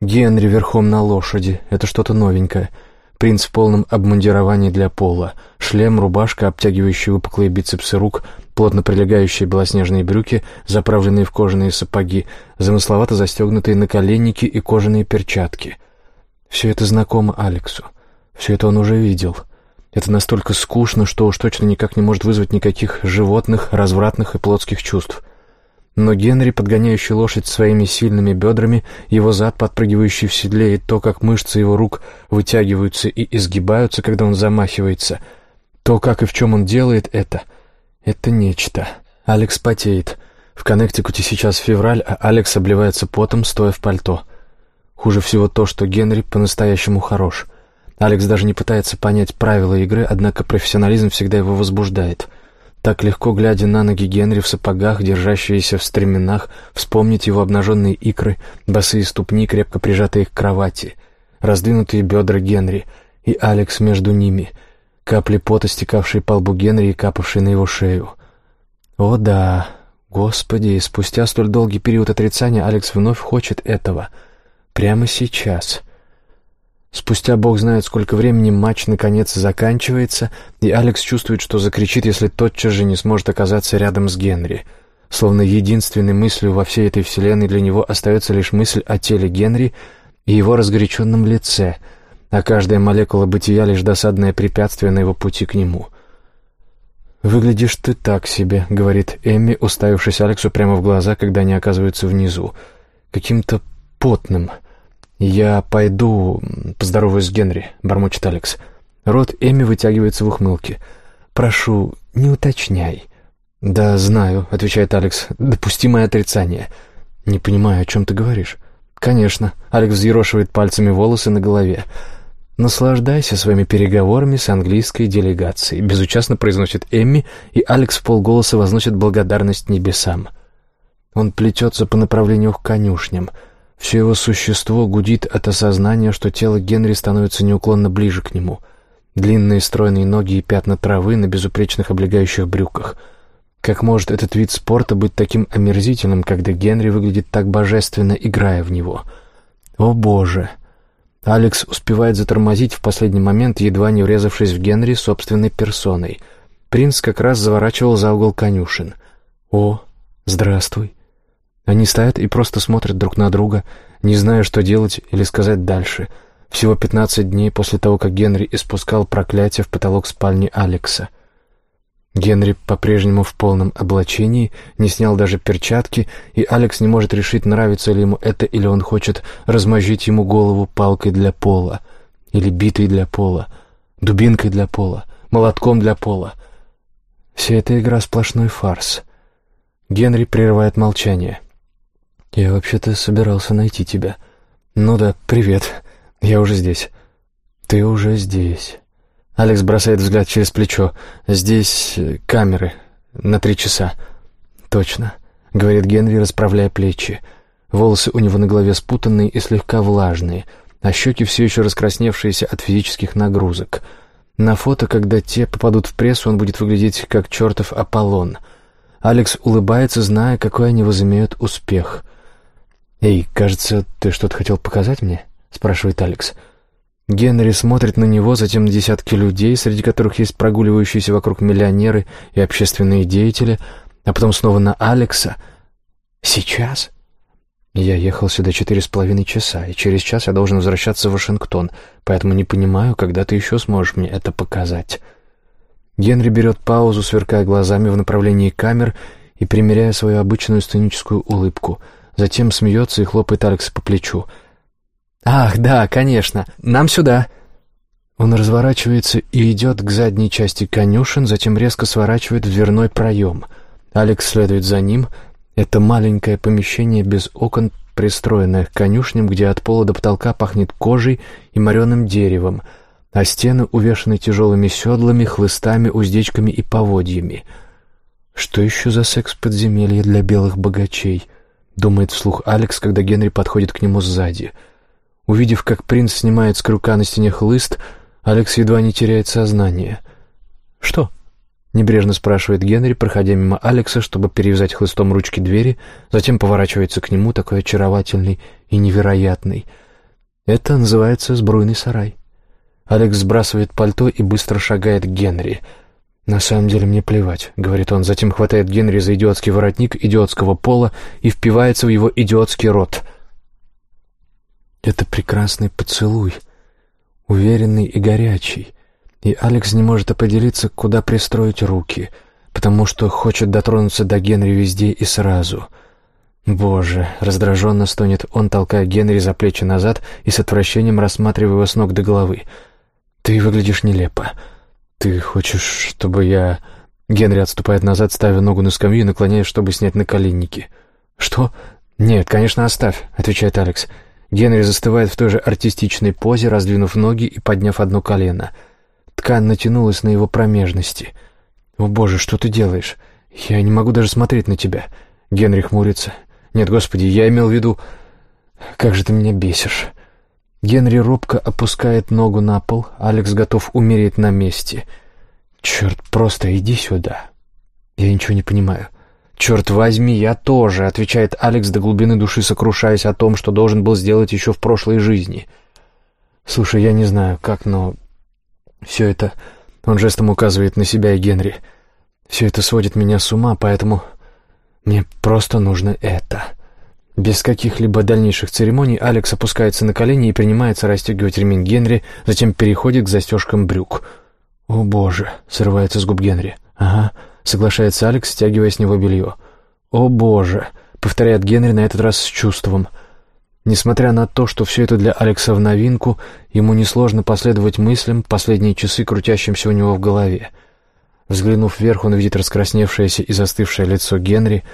Speaker 1: Генри верхом на лошади — это что-то новенькое. Принц в полном обмундировании для пола. Шлем, рубашка, обтягивающие выпуклые бицепсы рук, плотно прилегающие белоснежные брюки, заправленные в кожаные сапоги, замысловато застегнутые наколенники и кожаные перчатки. Все это знакомо Алексу. Все это он уже видел — это настолько скучно, что уж точно никак не может вызвать никаких животных, развратных и плотских чувств. Но Генри, подгоняющий лошадь своими сильными бедрами, его зад, подпрыгивающий в седле, и то, как мышцы его рук вытягиваются и изгибаются, когда он замахивается, то, как и в чем он делает это, это нечто. Алекс потеет. В Коннектикуте сейчас февраль, а Алекс обливается потом, стоя в пальто. Хуже всего то, что Генри по-настоящему хорош — Алекс даже не пытается понять правила игры, однако профессионализм всегда его возбуждает. Так легко, глядя на ноги Генри в сапогах, держащиеся в стременах, вспомнить его обнаженные икры, босые ступни, крепко прижатые к кровати, раздвинутые бедра Генри и Алекс между ними. капли пота, стекавшие по лбу Генри и капавшие на его шею. О да, господи, спустя столь долгий период отрицания Алекс вновь хочет этого. Прямо сейчас. Спустя бог знает сколько времени матч наконец заканчивается, и Алекс чувствует, что закричит, если тотчас же не сможет оказаться рядом с Генри. Словно единственной мыслью во всей этой вселенной для него остается лишь мысль о теле Генри и его разгоряченном лице, а каждая молекула бытия лишь досадное препятствие на его пути к нему. «Выглядишь ты так себе», — говорит Эмми, уставившись Алексу прямо в глаза, когда они оказываются внизу. «Каким-то потным». «Я пойду поздороваюсь с Генри», — бормочет Алекс. Рот Эми вытягивается в ухмылке. «Прошу, не уточняй». «Да, знаю», — отвечает Алекс. «Допустимое отрицание». «Не понимаю, о чем ты говоришь». «Конечно». Алекс взъерошивает пальцами волосы на голове. «Наслаждайся своими переговорами с английской делегацией», — безучастно произносит Эмми, и Алекс в полголоса возносит благодарность небесам. Он плетется по направлению к конюшням — все его существо гудит от осознания, что тело Генри становится неуклонно ближе к нему. Длинные стройные ноги и пятна травы на безупречных облегающих брюках. Как может этот вид спорта быть таким омерзительным, когда Генри выглядит так божественно, играя в него? О боже! Алекс успевает затормозить в последний момент, едва не врезавшись в Генри собственной персоной. Принц как раз заворачивал за угол конюшен. «О, здравствуй!» Они стоят и просто смотрят друг на друга, не зная, что делать или сказать дальше. Всего пятнадцать дней после того, как Генри испускал проклятие в потолок спальни Алекса. Генри по-прежнему в полном облачении, не снял даже перчатки, и Алекс не может решить, нравится ли ему это, или он хочет размозжить ему голову палкой для пола, или битой для пола, дубинкой для пола, молотком для пола. Вся эта игра — сплошной фарс. Генри прерывает молчание — «Я вообще-то собирался найти тебя». «Ну да, привет. Я уже здесь». «Ты уже здесь». Алекс бросает взгляд через плечо. «Здесь э, камеры. На три часа». «Точно», — говорит Генри, расправляя плечи. Волосы у него на голове спутанные и слегка влажные, а щеки все еще раскрасневшиеся от физических нагрузок. На фото, когда те попадут в прессу, он будет выглядеть как чертов Аполлон. Алекс улыбается, зная, какой они возымеют успех. «Эй, кажется, ты что-то хотел показать мне?» — спрашивает Алекс. Генри смотрит на него, затем на десятки людей, среди которых есть прогуливающиеся вокруг миллионеры и общественные деятели, а потом снова на Алекса. «Сейчас?» «Я ехал сюда четыре с половиной часа, и через час я должен возвращаться в Вашингтон, поэтому не понимаю, когда ты еще сможешь мне это показать». Генри берет паузу, сверкая глазами в направлении камер и примеряя свою обычную сценическую улыбку — Затем смеется и хлопает Алекса по плечу. «Ах, да, конечно, нам сюда!» Он разворачивается и идет к задней части конюшен, затем резко сворачивает в дверной проем. Алекс следует за ним. Это маленькое помещение без окон, пристроенное к конюшням, где от пола до потолка пахнет кожей и мореным деревом, а стены увешаны тяжелыми седлами, хлыстами, уздечками и поводьями. Что еще за секс-подземелье для белых богачей — думает вслух Алекс, когда Генри подходит к нему сзади. Увидев, как принц снимает с крюка на стене хлыст, Алекс едва не теряет сознание. «Что?» — небрежно спрашивает Генри, проходя мимо Алекса, чтобы перевязать хлыстом ручки двери, затем поворачивается к нему, такой очаровательный и невероятный. Это называется сбруйный сарай. Алекс сбрасывает пальто и быстро шагает к Генри — «На самом деле мне плевать», — говорит он, затем хватает Генри за идиотский воротник идиотского пола и впивается в его идиотский рот. Это прекрасный поцелуй, уверенный и горячий, и Алекс не может определиться, куда пристроить руки, потому что хочет дотронуться до Генри везде и сразу. «Боже!» — раздраженно стонет он, толкая Генри за плечи назад и с отвращением рассматривая его с ног до головы. «Ты выглядишь нелепо». «Ты хочешь, чтобы я...» Генри отступает назад, ставя ногу на скамью и наклоняясь, чтобы снять наколенники. «Что?» «Нет, конечно, оставь», — отвечает Алекс. Генри застывает в той же артистичной позе, раздвинув ноги и подняв одно колено. Ткань натянулась на его промежности. «О, боже, что ты делаешь? Я не могу даже смотреть на тебя». Генри хмурится. «Нет, господи, я имел в виду... Как же ты меня бесишь!» Генри робко опускает ногу на пол. Алекс готов умереть на месте. «Черт, просто иди сюда». Я ничего не понимаю. «Черт возьми, я тоже», — отвечает Алекс до глубины души, сокрушаясь о том, что должен был сделать еще в прошлой жизни. «Слушай, я не знаю, как, но все это...» Он жестом указывает на себя и Генри. «Все это сводит меня с ума, поэтому мне просто нужно это». Без каких-либо дальнейших церемоний Алекс опускается на колени и принимается расстегивать ремень Генри, затем переходит к застежкам брюк. «О, боже!» — срывается с губ Генри. «Ага», — соглашается Алекс, стягивая с него белье. «О, боже!» — повторяет Генри на этот раз с чувством. Несмотря на то, что все это для Алекса в новинку, ему несложно последовать мыслям, последние часы крутящимся у него в голове. Взглянув вверх, он видит раскрасневшееся и застывшее лицо Генри,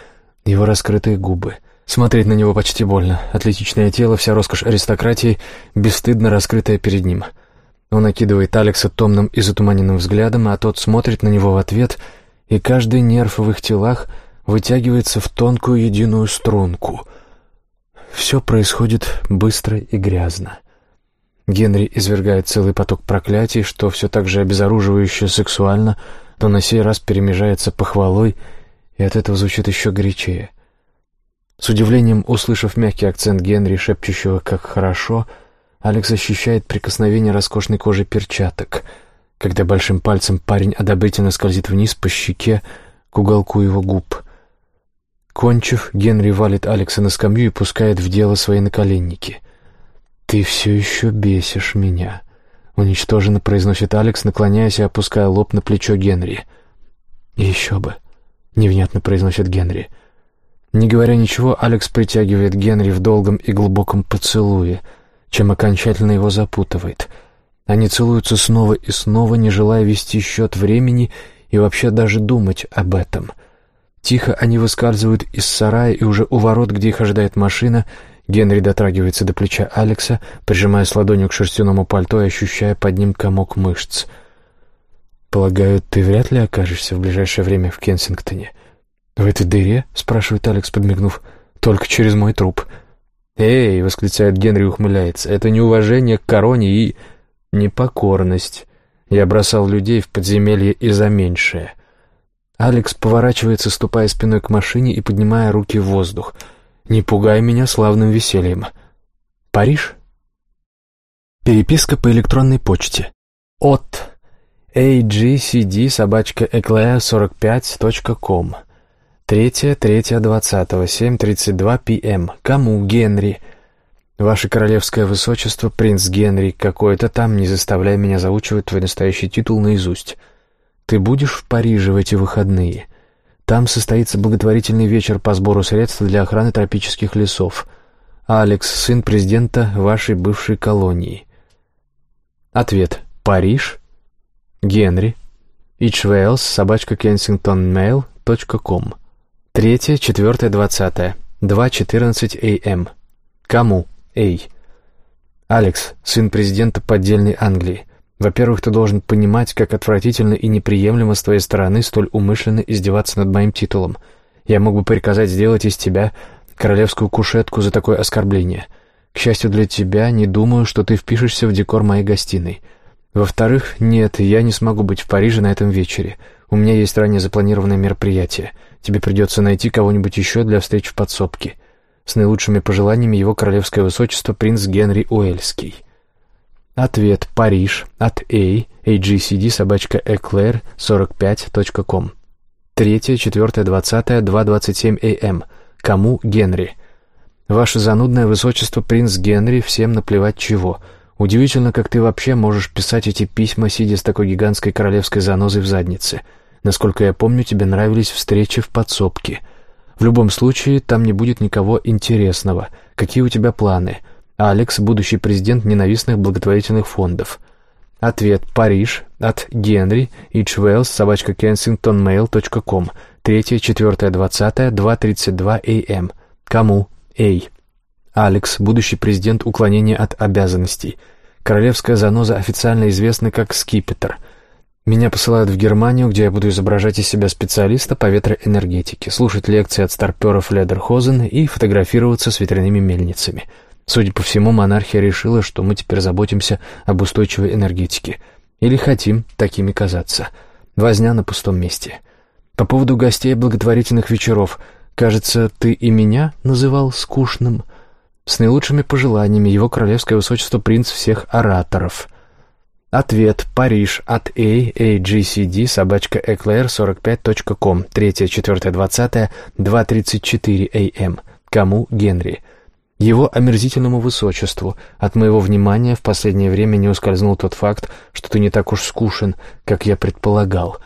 Speaker 1: его раскрытые губы — Смотреть на него почти больно. Атлетичное тело, вся роскошь аристократии, бесстыдно раскрытая перед ним. Он окидывает Алекса томным и затуманенным взглядом, а тот смотрит на него в ответ, и каждый нерв в их телах вытягивается в тонкую единую струнку. Все происходит быстро и грязно. Генри извергает целый поток проклятий, что все так же обезоруживающе сексуально, но на сей раз перемежается похвалой, и от этого звучит еще горячее. С удивлением, услышав мягкий акцент Генри, шепчущего «как хорошо», Алекс ощущает прикосновение роскошной кожи перчаток, когда большим пальцем парень одобрительно скользит вниз по щеке к уголку его губ. Кончив, Генри валит Алекса на скамью и пускает в дело свои наколенники. «Ты все еще бесишь меня», — уничтоженно произносит Алекс, наклоняясь и опуская лоб на плечо Генри. «Еще бы», — невнятно произносит Генри, — не говоря ничего, Алекс притягивает Генри в долгом и глубоком поцелуе, чем окончательно его запутывает. Они целуются снова и снова, не желая вести счет времени и вообще даже думать об этом. Тихо они выскальзывают из сарая, и уже у ворот, где их ожидает машина, Генри дотрагивается до плеча Алекса, прижимаясь ладонью к шерстяному пальто и ощущая под ним комок мышц. «Полагаю, ты вряд ли окажешься в ближайшее время в Кенсингтоне?» «В этой дыре?» — спрашивает Алекс, подмигнув. «Только через мой труп». «Эй!» — восклицает Генри, ухмыляется. «Это неуважение к короне и непокорность. Я бросал людей в подземелье и за меньшее». Алекс поворачивается, ступая спиной к машине и поднимая руки в воздух. «Не пугай меня славным весельем». «Париж?» Переписка по электронной почте. От agcd собачка eclair 45.com Третье, третье, двадцатого, семь тридцать два п.м. Кому, Генри? Ваше королевское высочество, принц Генри, какой-то там, не заставляй меня заучивать твой настоящий титул наизусть. Ты будешь в Париже в эти выходные? Там состоится благотворительный вечер по сбору средств для охраны тропических лесов. Алекс, сын президента вашей бывшей колонии. Ответ. Париж? Генри. Ичвейлс, собачка Кенсингтон Mail. ком. Третье, четвертое, двадцатое. Два четырнадцать а.м. Кому? Эй. Алекс, сын президента поддельной Англии. Во-первых, ты должен понимать, как отвратительно и неприемлемо с твоей стороны столь умышленно издеваться над моим титулом. Я мог бы приказать сделать из тебя королевскую кушетку за такое оскорбление. К счастью для тебя, не думаю, что ты впишешься в декор моей гостиной. Во-вторых, нет, я не смогу быть в Париже на этом вечере. У меня есть ранее запланированное мероприятие. Тебе придется найти кого-нибудь еще для встреч в подсобке. С наилучшими пожеланиями его королевское высочество принц Генри Уэльский. Ответ. Париж. От A. AGCD собачка Эклер 45.com. Третье, четвертое, двадцатое, два двадцать семь а.м. Кому? Генри. Ваше занудное высочество принц Генри, всем наплевать чего. Удивительно, как ты вообще можешь писать эти письма, сидя с такой гигантской королевской занозой в заднице. Насколько я помню, тебе нравились встречи в подсобке. В любом случае, там не будет никого интересного. Какие у тебя планы? Алекс, будущий президент ненавистных благотворительных фондов. Ответ. Париж. От Генри. Ичвелс. Собачка Kensingtonmail.com. 3, 4, 20, 2.32 ам. Кому? Эй. Алекс, будущий президент уклонения от обязанностей. Королевская заноза официально известна как скипетр – меня посылают в Германию, где я буду изображать из себя специалиста по ветроэнергетике, слушать лекции от старперов Ледерхозен и фотографироваться с ветряными мельницами. Судя по всему, монархия решила, что мы теперь заботимся об устойчивой энергетике. Или хотим такими казаться. Возня на пустом месте. По поводу гостей благотворительных вечеров. Кажется, ты и меня называл скучным. С наилучшими пожеланиями его королевское высочество принц всех ораторов. Ответ. Париж. От A. AGCD. Собачка Eclair 45.com. 3, 4, 20, 2.34 AM. Кому? Генри. Его омерзительному высочеству от моего внимания в последнее время не ускользнул тот факт, что ты не так уж скушен, как я предполагал.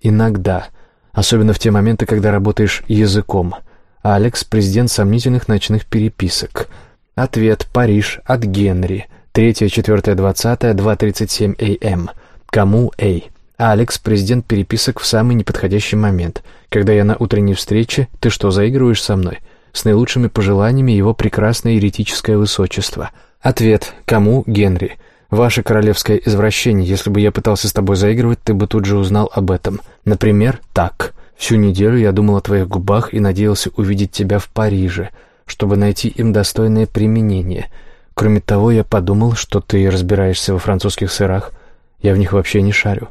Speaker 1: Иногда, особенно в те моменты, когда работаешь языком. Алекс, президент сомнительных ночных переписок. Ответ «Париж» от Генри. 3, 4, 20, 2.37 АМ. Кому Эй? Алекс, президент переписок в самый неподходящий момент. Когда я на утренней встрече, ты что, заигрываешь со мной? С наилучшими пожеланиями его прекрасное еретическое высочество. Ответ. Кому? Генри. Ваше королевское извращение. Если бы я пытался с тобой заигрывать, ты бы тут же узнал об этом. Например, так. Всю неделю я думал о твоих губах и надеялся увидеть тебя в Париже, чтобы найти им достойное применение. Кроме того, я подумал, что ты разбираешься во французских сырах. Я в них вообще не шарю.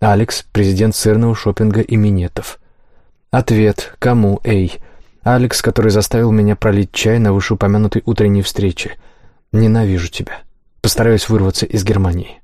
Speaker 1: Алекс, президент сырного шопинга и минетов. Ответ. Кому, эй? Алекс, который заставил меня пролить чай на вышеупомянутой утренней встрече. Ненавижу тебя. Постараюсь вырваться из Германии.